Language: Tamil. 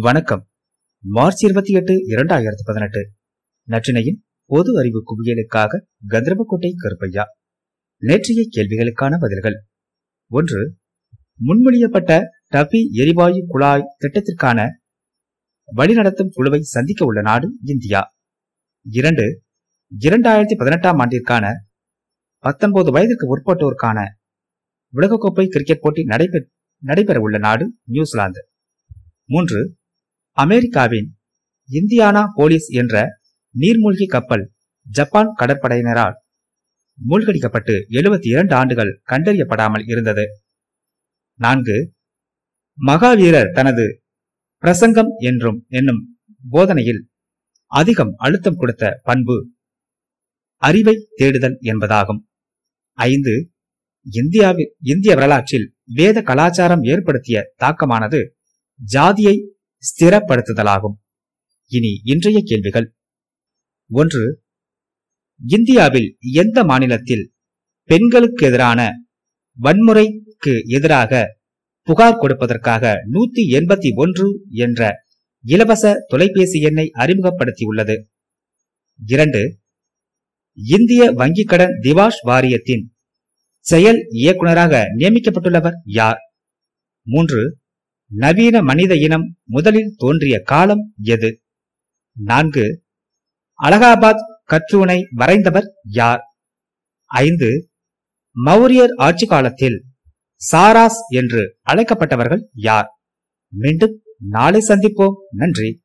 வணக்கம். மார்ச் இருபத்தி எட்டு இரண்டாயிரத்தி பதினெட்டு. நற்றினையின் பொது அறிவு குவியலுக்காக கந்தரவக்கோட்டை கருப்பையா. நேற்றைய கேள்விகளுக்கான பதில்கள். ஒன்று முன்மொழியப்பட்ட டபி எரிவாயு குழாய் திட்டத்திற்கான வழிநடத்தும் குழுவை சந்திக்க உள்ள நாடு இந்தியா. இரண்டு இரண்டாயிரத்தி பதினெட்டாம் ஆண்டிற்கான பத்தொன்பது வயதுக்கு உட்பட்டோருக்கான உலகக்கோப்பை கிரிக்கெட் போட்டி நடைபெற நடைபெறவுள்ள நாடு நியூசிலாந்து. மூன்று அமெரிக்காவின் இந்தியானா போலீஸ் என்ற நீர்மூழ்கி கப்பல் ஜப்பான் கடற்படையினரால் மூழ்கடிக்கப்பட்டு எழுபத்தி இரண்டு ஆண்டுகள் கண்டறியப்படாமல் இருந்தது. நான்கு மகாவீரர் தனது பிரசங்கம் என்றும் என்னும் போதனையில் அதிகம் அழுத்தம் கொடுத்த பண்பு அறிவை தேடுதல் என்பதாகும். ஐந்து இந்தியாவில் இந்திய வரலாற்றில் வேத கலாச்சாரம் ஏற்படுத்திய தாக்கமானது ஜாதியை ஸ்திரப்படுத்துதலாகும். இனி இன்றைய கேள்விகள். ஒன்று இந்தியாவில் எந்த மாநிலத்தில் பெண்களுக்கு எதிரான வன்முறைக்கு எதிராக புகார் கொடுப்பதற்காக நூத்தி எண்பத்தி ஒன்று என்ற இலவச தொலைபேசி எண்ணை அறிமுகப்படுத்தியுள்ளது. இரண்டு இந்திய வங்கிக் கடன் திவாஷ் வாரியத்தின் செயல் இயக்குநராக நியமிக்கப்பட்டுள்ளவர் யார்? மூன்று நவீன மனித இனம் முதலில் தோன்றிய காலம் எது? நான்கு. அலகாபாத் கற்றூனை வரைந்தவர் யார்? ஐந்து. மௌரியர் ஆட்சி காலத்தில் சாராஸ் என்று அழைக்கப்பட்டவர்கள் யார்? மீண்டும் நாளை சந்திப்போம். நன்றி.